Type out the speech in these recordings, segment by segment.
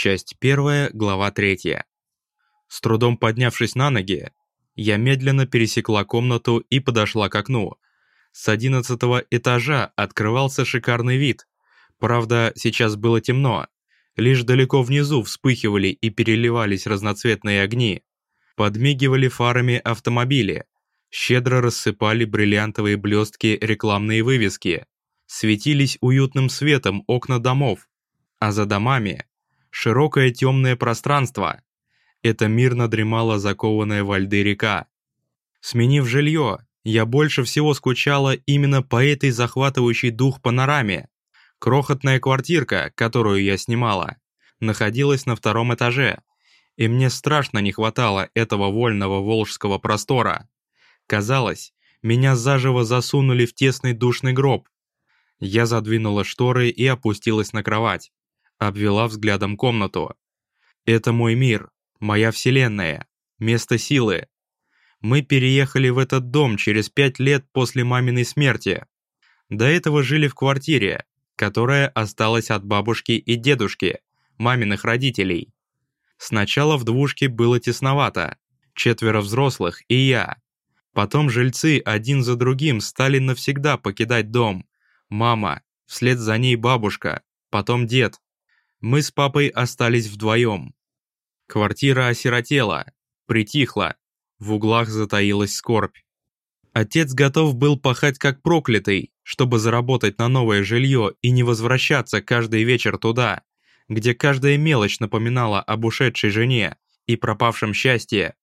Часть первая, глава третья. С трудом поднявшись на ноги, я медленно пересекла комнату и подошла к окну. С одиннадцатого этажа открывался шикарный вид. Правда, сейчас было темно. Лишь далеко внизу вспыхивали и переливались разноцветные огни. Подмигивали фарами автомобили. Щедро рассыпали бриллиантовые блестки рекламные вывески. Светились уютным светом окна домов. А за домами – широкое темное пространство. Это мирно дремала закованная во льды река. Сменив жилье, я больше всего скучала именно по этой захватывающей дух панораме. Крохотная квартирка, которую я снимала, находилась на втором этаже, и мне страшно не хватало этого вольного волжского простора. Казалось, меня заживо засунули в тесный душный гроб. Я задвинула шторы и опустилась на кровать, обвела взглядом комнату. Это мой мир, моя вселенная, место силы. Мы переехали в этот дом через пять лет после маминой смерти. До этого жили в квартире, которая осталась от бабушки и дедушки, маминых родителей. Сначала в двушке было тесновато, четверо взрослых и я. Потом жильцы один за другим стали навсегда покидать дом. Мама, вслед за ней бабушка, потом дед. Мы с папой остались вдвоем. Квартира осиротела, притихла, в углах затаилась скорбь. Отец готов был пахать как проклятый, чтобы заработать на новое жилье и не возвращаться каждый вечер туда, где каждая мелочь напоминала об ушедшей жене и пропавшем счастье.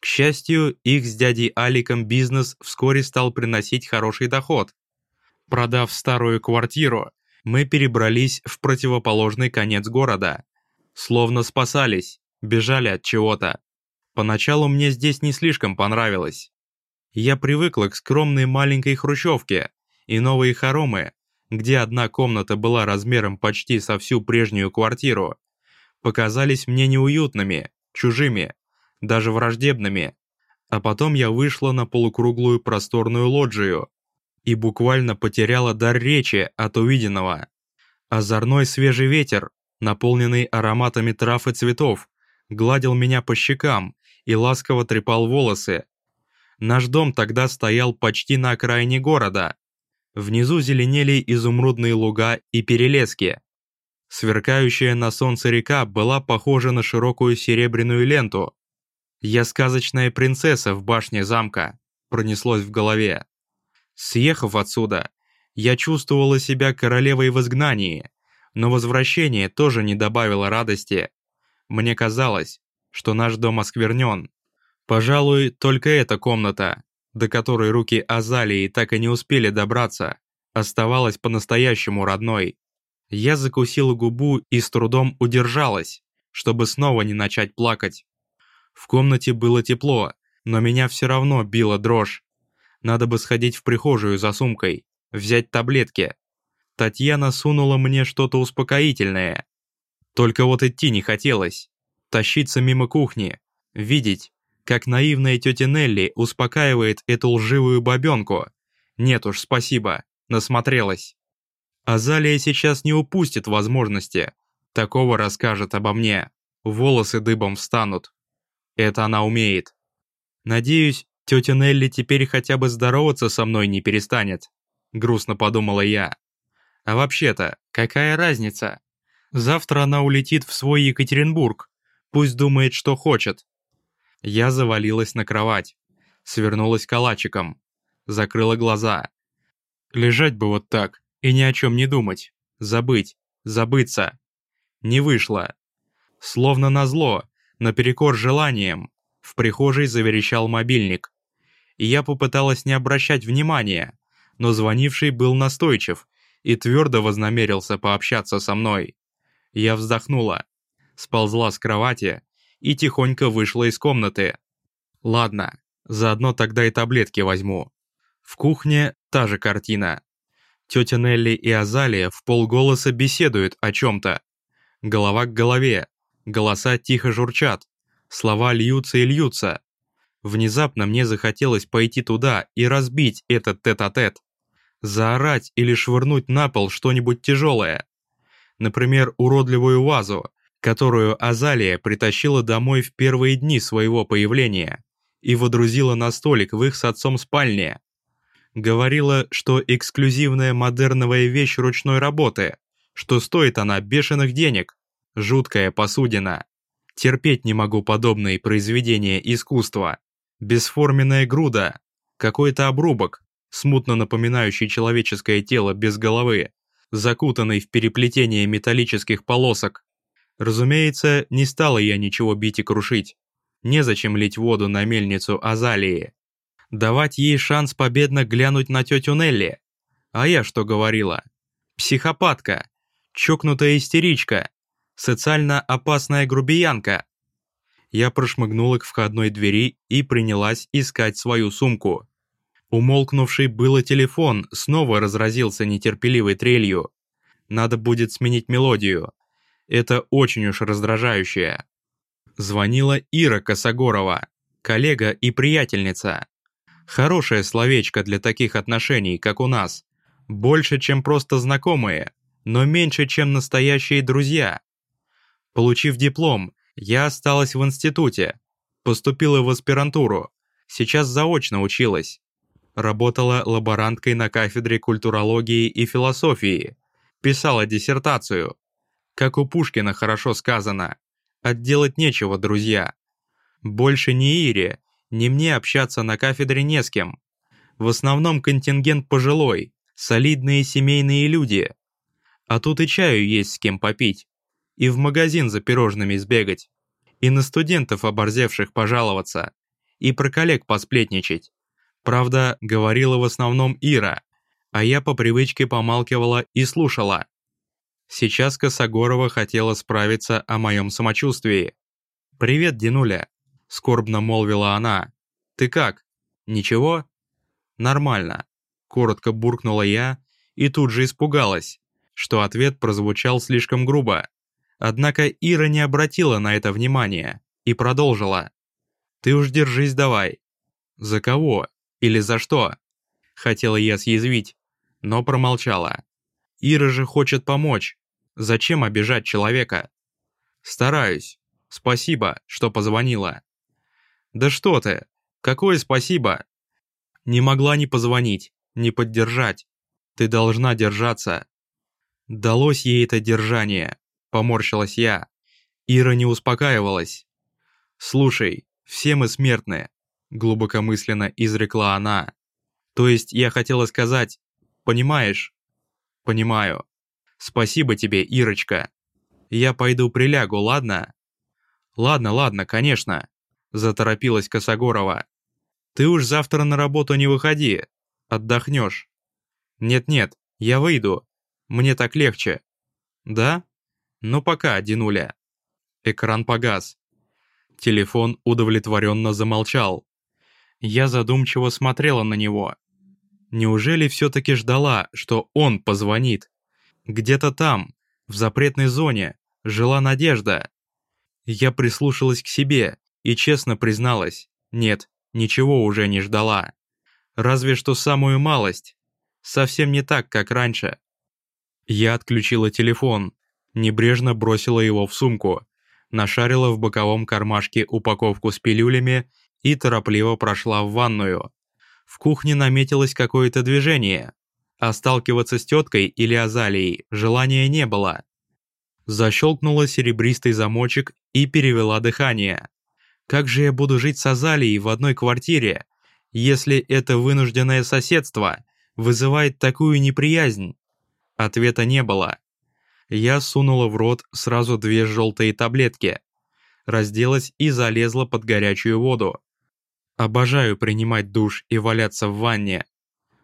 К счастью, их с дядей Аликом бизнес вскоре стал приносить хороший доход. Продав старую квартиру, мы перебрались в противоположный конец города. Словно спасались, бежали от чего-то. Поначалу мне здесь не слишком понравилось. Я привыкла к скромной маленькой хрущевке, и новые хоромы, где одна комната была размером почти со всю прежнюю квартиру, показались мне неуютными, чужими, даже враждебными. А потом я вышла на полукруглую просторную лоджию и буквально потеряла дар речи от увиденного. Озорной свежий ветер, наполненный ароматами трав и цветов, гладил меня по щекам и ласково трепал волосы. Наш дом тогда стоял почти на окраине города. Внизу зеленели изумрудные луга и перелески. Сверкающая на солнце река была похожа на широкую серебряную ленту. «Я сказочная принцесса в башне замка», пронеслось в голове. Съехав отсюда, я чувствовала себя королевой в изгнании, но возвращение тоже не добавило радости. Мне казалось, что наш дом осквернен. Пожалуй, только эта комната, до которой руки Азалии так и не успели добраться, оставалась по-настоящему родной. Я закусила губу и с трудом удержалась, чтобы снова не начать плакать. В комнате было тепло, но меня все равно била дрожь. Надо бы сходить в прихожую за сумкой, взять таблетки. Татьяна сунула мне что-то успокоительное, только вот идти не хотелось. Тащиться мимо кухни, видеть, как наивная тетя Нелли успокаивает эту лживую бабенку. Нет уж, спасибо, насмотрелась. Азалия сейчас не упустит возможности. Такого расскажет обо мне. Волосы дыбом встанут. Это она умеет. Надеюсь, тетя Нелли теперь хотя бы здороваться со мной не перестанет. Грустно подумала я. А вообще-то, какая разница? Завтра она улетит в свой Екатеринбург. Пусть думает, что хочет. Я завалилась на кровать. Свернулась калачиком. Закрыла глаза. Лежать бы вот так и ни о чем не думать. Забыть. Забыться. Не вышло. Словно назло, наперекор желаниям, в прихожей заверещал мобильник. И я попыталась не обращать внимания, но звонивший был настойчив и твердо вознамерился пообщаться со мной. Я вздохнула, сползла с кровати и тихонько вышла из комнаты. Ладно, заодно тогда и таблетки возьму. В кухне та же картина. Тетя Нелли и Азалия в полголоса беседуют о чем-то. Голова к голове, голоса тихо журчат, слова льются и льются. Внезапно мне захотелось пойти туда и разбить этот тет-а-тет. -тет. Заорать или швырнуть на пол что-нибудь тяжелое например, уродливую вазу, которую Азалия притащила домой в первые дни своего появления и водрузила на столик в их с отцом спальне. Говорила, что эксклюзивная модерновая вещь ручной работы, что стоит она бешеных денег, жуткая посудина. Терпеть не могу подобные произведения искусства. Бесформенная груда, какой-то обрубок, смутно напоминающий человеческое тело без головы, закутанный в переплетение металлических полосок. Разумеется, не стала я ничего бить и крушить. Незачем лить воду на мельницу Азалии. Давать ей шанс победно глянуть на тетю Нелли. А я что говорила? Психопатка, чокнутая истеричка, социально опасная грубиянка. Я прошмыгнула к входной двери и принялась искать свою сумку. Умолкнувший было телефон снова разразился нетерпеливой трелью. Надо будет сменить мелодию. Это очень уж раздражающее. Звонила Ира Косогорова, коллега и приятельница. Хорошее словечко для таких отношений, как у нас. Больше, чем просто знакомые, но меньше, чем настоящие друзья. Получив диплом, я осталась в институте. Поступила в аспирантуру. Сейчас заочно училась. Работала лаборанткой на кафедре культурологии и философии. Писала диссертацию. Как у Пушкина хорошо сказано. Отделать нечего, друзья. Больше ни Ире, ни мне общаться на кафедре не с кем. В основном контингент пожилой, солидные семейные люди. А тут и чаю есть с кем попить и в магазин за пирожными сбегать, и на студентов оборзевших пожаловаться, и про коллег посплетничать. Правда, говорила в основном Ира, а я по привычке помалкивала и слушала. Сейчас Косогорова хотела справиться о моем самочувствии. «Привет, Динуля», — скорбно молвила она. «Ты как? Ничего?» «Нормально», — коротко буркнула я и тут же испугалась, что ответ прозвучал слишком грубо. Однако Ира не обратила на это внимания и продолжила. «Ты уж держись давай». «За кого? Или за что?» Хотела я съязвить, но промолчала. Ира же хочет помочь. Зачем обижать человека? Стараюсь. Спасибо, что позвонила. Да что ты? Какое спасибо? Не могла не позвонить, не поддержать. Ты должна держаться. Далось ей это держание. Поморщилась я. Ира не успокаивалась. «Слушай, все мы смертные», — глубокомысленно изрекла она. «То есть я хотела сказать, понимаешь?» «Понимаю. Спасибо тебе, Ирочка. Я пойду прилягу, ладно?» «Ладно, ладно, конечно», — заторопилась Косогорова. «Ты уж завтра на работу не выходи. Отдохнешь». «Нет-нет, я выйду. Мне так легче». «Да?» «Ну пока, Динуля». Экран погас. Телефон удовлетворенно замолчал. Я задумчиво смотрела на него. Неужели все-таки ждала, что он позвонит? Где-то там, в запретной зоне, жила надежда. Я прислушалась к себе и честно призналась, нет, ничего уже не ждала. Разве что самую малость. Совсем не так, как раньше. Я отключила телефон, небрежно бросила его в сумку, нашарила в боковом кармашке упаковку с пилюлями и торопливо прошла в ванную. В кухне наметилось какое-то движение, а сталкиваться с теткой или Азалией желания не было. Защелкнула серебристый замочек и перевела дыхание. Как же я буду жить с Азалией в одной квартире, если это вынужденное соседство вызывает такую неприязнь? Ответа не было. Я сунула в рот сразу две желтые таблетки, разделась и залезла под горячую воду. Обожаю принимать душ и валяться в ванне.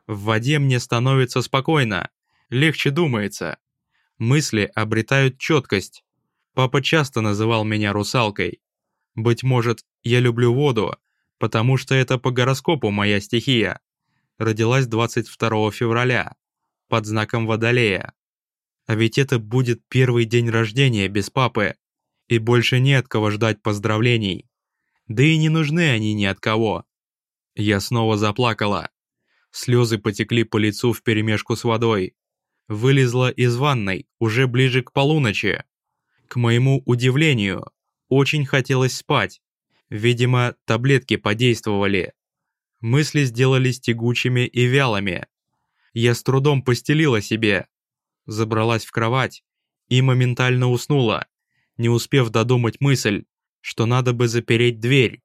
В воде мне становится спокойно, легче думается. Мысли обретают четкость. Папа часто называл меня русалкой. Быть может, я люблю воду, потому что это по гороскопу моя стихия. Родилась 22 февраля, под знаком Водолея. А ведь это будет первый день рождения без папы, и больше не от кого ждать поздравлений. Да и не нужны они ни от кого. Я снова заплакала. Слезы потекли по лицу вперемешку с водой. Вылезла из ванной уже ближе к полуночи. К моему удивлению, очень хотелось спать. Видимо, таблетки подействовали. Мысли сделались тягучими и вялыми. Я с трудом постелила себе, забралась в кровать и моментально уснула, не успев додумать мысль, что надо бы запереть дверь